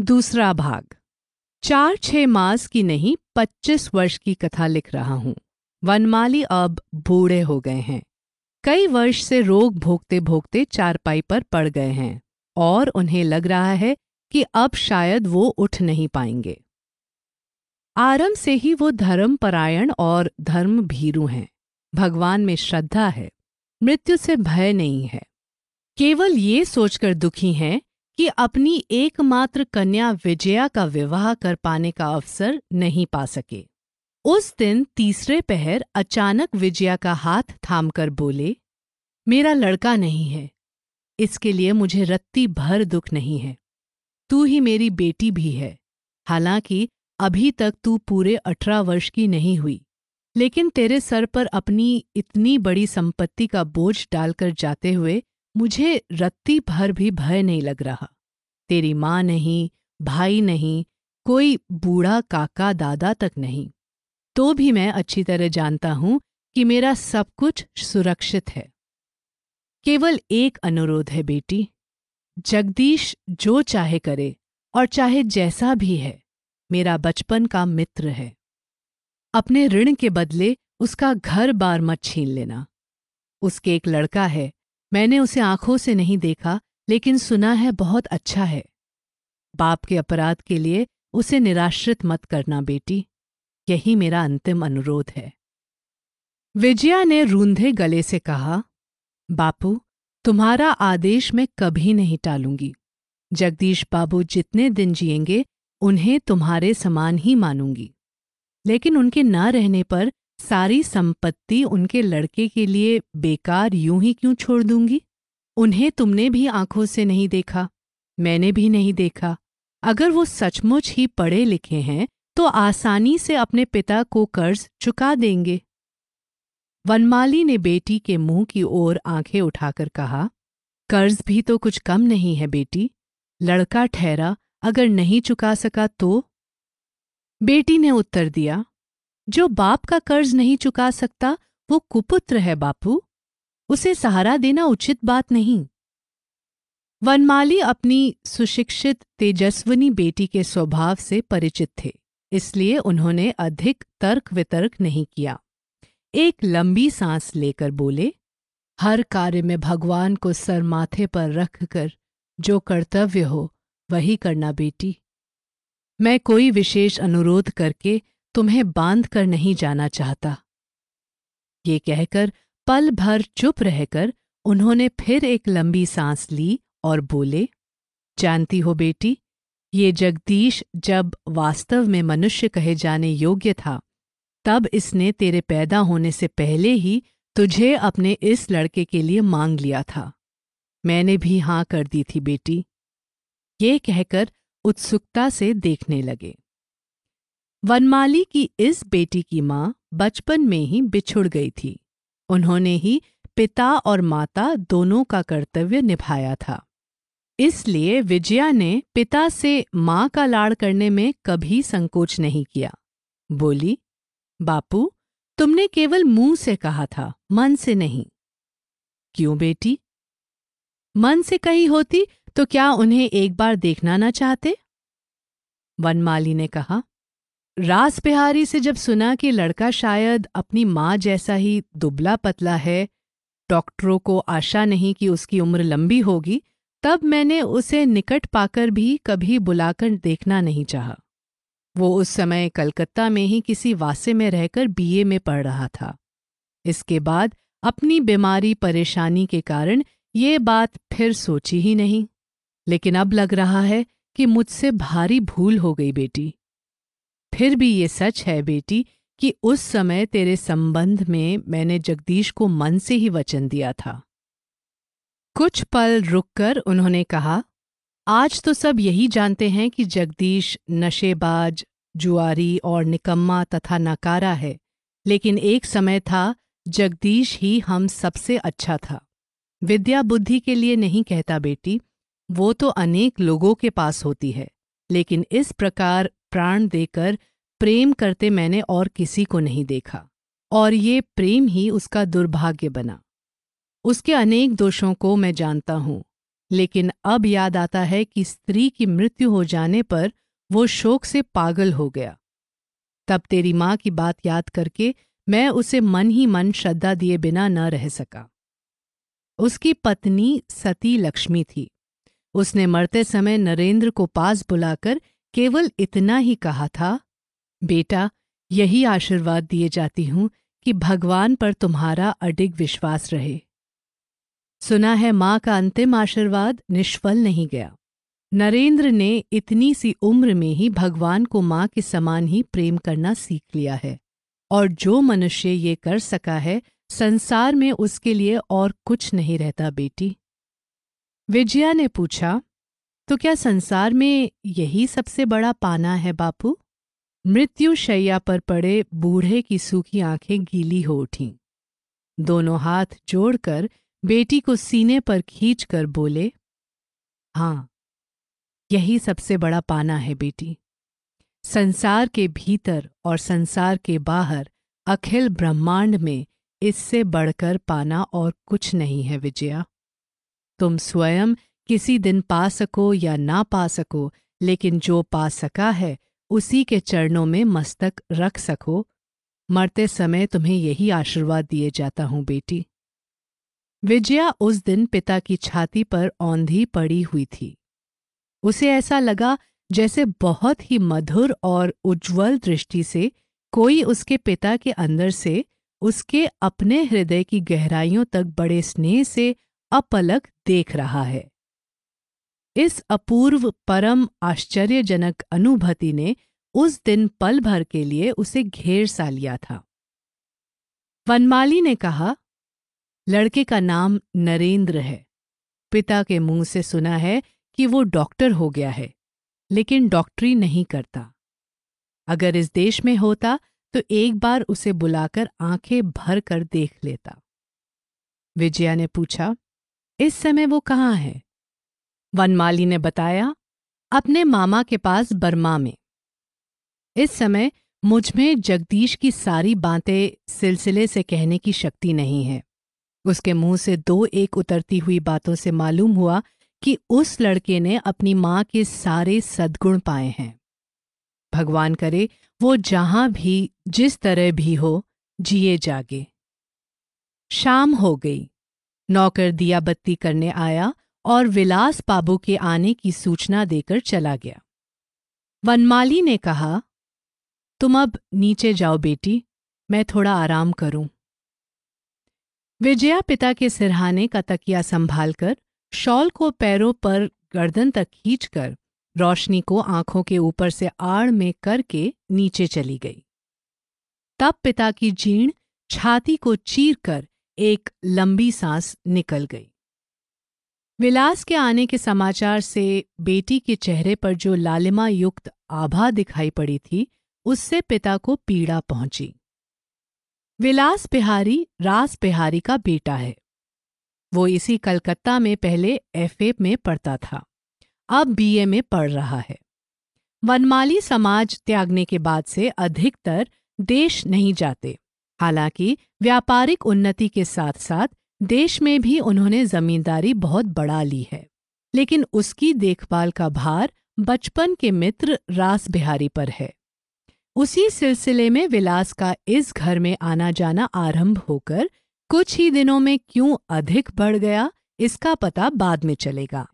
दूसरा भाग। चार छह मास की नहीं, पच्चीस वर्ष की कथा लिख रहा हूँ। वनमाली अब बूढ़े हो गए हैं। कई वर्ष से रोग भोगते भोगते चारपाई पर पड़ गए हैं और उन्हें लग रहा है कि अब शायद वो उठ नहीं पाएँगे। आरंभ से ही वो धर्म परायण और धर्म भीरू हैं। भगवान में श्रद्धा है, मृत्यु से भय नहीं है। केवल ये सोचकर दुखी हैं कि अपनी एकमात्र कन्या विजया का विवाह कर पाने का अवसर नहीं पा सके। उस दिन तीसरे पहर अचानक विजया का हाथ थामकर बोले, मेरा लड़का नहीं है। इसके लिए मुझे रत्ती भर दुख नहीं है। तू ही मेरी बेटी भी है। हालाँकि अभी तक तू पूरे अठारह वर्ष की नहीं हुई, लेकिन तेरे सर पर अपनी इतनी बड़ी संपत्ति का बोझ डालकर जाते हुए मुझे रत्ती भर भी भय नहीं लग रहा। तेरी माँ नहीं, भाई नहीं, कोई बूढ़ा काका दादा तक नहीं। तो भी मैं अच्छी तरह जानता हूँ कि मेरा सब कुछ सुरक्षित है। केवल एक अनुरोध है बेटी, जगदीश जो चाहे करे और चाहे जैसा भी है, मेरा बचपन का मित्र है। अपने ऋण के बदले उसका घर बार मत छीन लेना। उसके एक लड़का है, मैंने उसे आँखों से नहीं देखा लेकिन सुना है बहुत अच्छा है। बाप के अपराध के लिए उसे निराश्रित मत करना बेटी, यही मेरा अंतिम अनुरोध है। विजया ने रूंधे गले से कहा, बापू, तुम्हारा आदेश मैं कभी नहीं टालूँगी। जगदीश बाबू जितने दिन जिएँगे, उन्हें तुम्हारे समान ही मानूँगी। लेकिन उनके न रहने पर सारी संपत्ति उनके लड़के के लिए बेकार यूँ ही क्यों छोड़ दूँगी? उन्हें तुमने भी आँखों से नहीं देखा, मैंने भी नहीं देखा। अगर वो सचमुच ही पढ़े लिखे हैं तो आसानी से अपने पिता को कर्ज चुका देंगे। वनमाली ने बेटी के मुँह की ओर आँखें उठाकर कहा, कर्ज भी तो कुछ कम नहीं है बेटी। लड़का ठहरा, अगर नहीं चुका सका तो? बेटी ने उत्तर दिया, जो बाप का कर्ज नहीं चुका सकता, वो कुपुत्र है बापू। उसे सहारा देना उचित बात नहीं। वनमाली अपनी सुशिक्षित, तेजस्वनी बेटी के स्वभाव से परिचित थे, इसलिए उन्होंने अधिक तर्क वितर्क नहीं किया। एक लंबी सांस लेकर बोले, हर कार्य में भगवान को सर माथे पर रखकर जो कर्तव्य हो, वही करना बेटी। मैं कोई विशेष अनुरोध करके तुम्हें बाँध कर नहीं जाना चाहता। ये कहकर पल भर चुप रहकर उन्होंने फिर एक लंबी सांस ली और बोले, जानती हो बेटी, ये जगदीश जब वास्तव में मनुष्य कहे जाने योग्य था, तब इसने तेरे पैदा होने से पहले ही तुझे अपने इस लड़के के लिए मांग लिया था। मैंने भी हाँ कर दी थी बेटी ये कहकर उत्सुकता से देखने लगे। वनमाली की इस बेटी की माँ बचपन में ही बिछुड़ गई थी। उन्होंने ही पिता और माता दोनों का कर्तव्य निभाया था। इसलिए विजया ने पिता से माँ का लाड़ करने में कभी संकोच नहीं किया। बोली, बापू, तुमने केवल मुँह से कहा था, मन से नहीं। क्यों बेटी? मन से कही होती तो क्या उन्हें एक बार देखना ना चाहते? वनमाली ने कहा रास बिहारी से जब सुना कि लड़का शायद अपनी माँ जैसा ही दुबला पतला है, डॉक्टरों को आशा नहीं कि उसकी उम्र लंबी होगी, तब मैंने उसे निकट पाकर भी कभी बुलाकर देखना नहीं चाहा। वो उस समय कलकत्ता में ही किसी वासे में रहकर बीए में पढ़ रहा था। इसके बाद अपनी बीमारी परेशानी के कारण ये बात फिर सोची ही नहीं। लेकिन अब लग रहा है कि मुझसे भारी भूल हो गई बेटी। फिर भी ये सच है बेटी कि उस समय तेरे संबंध में मैंने जगदीश को मन से ही वचन दिया था। कुछ पल रुककर उन्होंने कहा, आज तो सब यही जानते हैं कि जगदीश नशेबाज, जुआरी और निकम्मा तथा नकारा है, लेकिन एक समय था जगदीश ही हम सबसे अच्छा था। विद्या बुद्धि के लिए नहीं कहता बेटी, वो तो अनेक लोगों के पास होती है, लेकिन इस प्रकार प्राण देकर प्रेम करते मैंने और किसी को नहीं देखा। और ये प्रेम ही उसका दुर्भाग्य बना। उसके अनेक दोषों को मैं जानता हूँ, लेकिन अब याद आता है कि स्त्री की मृत्यु हो जाने पर वो शोक से पागल हो गया। तब तेरी माँ की बात याद करके मैं उसे मन ही मन श्रद्धा दिए बिना न रह सका। उसकी पत्नी सती लक्ष्मी थी। उसने मरते समय नरेंद्र को पास बुलाकर केवल इतना ही कहा था, बेटा, यही आशीर्वाद दिए जाती हूँ कि भगवान पर तुम्हारा अडिग विश्वास रहे। सुना है माँ का अंतिम आशीर्वाद निष्फल नहीं गया। नरेंद्र ने इतनी सी उम्र में ही भगवान को माँ के समान ही प्रेम करना सीख लिया है, और जो मनुष्य ये कर सका है, संसार में उसके लिए और कुछ नहीं रहता बेटी। विजया ने पूछा तो क्या संसार में यही सबसे बड़ा पाना है बापू? मृत्यु शैया पर पड़े बूढ़े की सूखी आँखें गीली हो उठीं। दोनों हाथ जोड़कर बेटी को सीने पर खींचकर बोले हाँ यही सबसे बड़ा पाना है बेटी। संसार के भीतर और संसार के बाहर अखिल ब्रह्मांड में इससे बढ़कर पाना और कुछ नहीं है विजया। तुम स्वयं किसी दिन पा सको या ना पा सको, लेकिन जो पा सका है, उसी के चरणों में मस्तक रख सको। मरते समय तुम्हें यही आशीर्वाद दिए जाता हूँ, बेटी। विजया उस दिन पिता की छाती पर औंधी पड़ी हुई थी। उसे ऐसा लगा जैसे बहुत ही मधुर और उज्ज्वल दृष्टि से कोई उसके पिता के अंदर से उसके अपने हृदय की गहराइयों तक बड़े स्नेह से अपलक देख रहा है। इस अपूर्व परम आश्चर्यजनक अनुभूति ने उस दिन पल भर के लिए उसे घेर सा लिया था। वनमाली ने कहा, लड़के का नाम नरेंद्र है। पिता के मुँह से सुना है कि वो डॉक्टर हो गया है, लेकिन डॉक्टरी नहीं करता। अगर इस देश में होता तो एक बार उसे बुलाकर आँखें भर कर देख लेता। विजया ने पूछा, इस समय वो कहाँ है? वनमाली ने बताया, अपने मामा के पास बर्मा में। इस समय मुझमें जगदीश की सारी बातें सिलसिले से कहने की शक्ति नहीं है। उसके मुँह से दो एक उतरती हुई बातों से मालूम हुआ कि उस लड़के ने अपनी माँ के सारे सद्गुण पाए हैं। भगवान करे, वो जहाँ भी, जिस तरह भी हो, जिए जागे। शाम हो गई। नौकर दिया बत्ती करने आया और विलास बाबू के आने की सूचना देकर चला गया। वनमाली ने कहा, तुम अब नीचे जाओ बेटी, मैं थोड़ा आराम करूँ। विजया पिता के सिरहाने का तकिया संभालकर शॉल को पैरों पर गर्दन तक खींचकर रोशनी को आँखों के ऊपर से आड़ में करके नीचे चली गई। तब पिता की जीण छाती को चीरकर एक लंबी सांस निकल गई। विलास के आने के समाचार से बेटी के चेहरे पर जो लालिमा युक्त आभा दिखाई पड़ी थी, उससे पिता को पीड़ा पहुँची। विलास बिहारी, रास बिहारी का बेटा है। वो इसी कलकत्ता में पहले एफए में पढ़ता था। अब बीए में पढ़ रहा है। वनमाली समाज त्यागने के बाद से अधिकतर देश नहीं जाते। हालाँकि व्यापारिक उन्नति के साथ साथ देश में भी उन्होंने जमींदारी बहुत बढ़ा ली है, लेकिन उसकी देखभाल का भार बचपन के मित्र रास बिहारी पर है। उसी सिलसिले में विलास का इस घर में आना जाना आरंभ होकर कुछ ही दिनों में क्यों अधिक बढ़ गया, इसका पता बाद में चलेगा।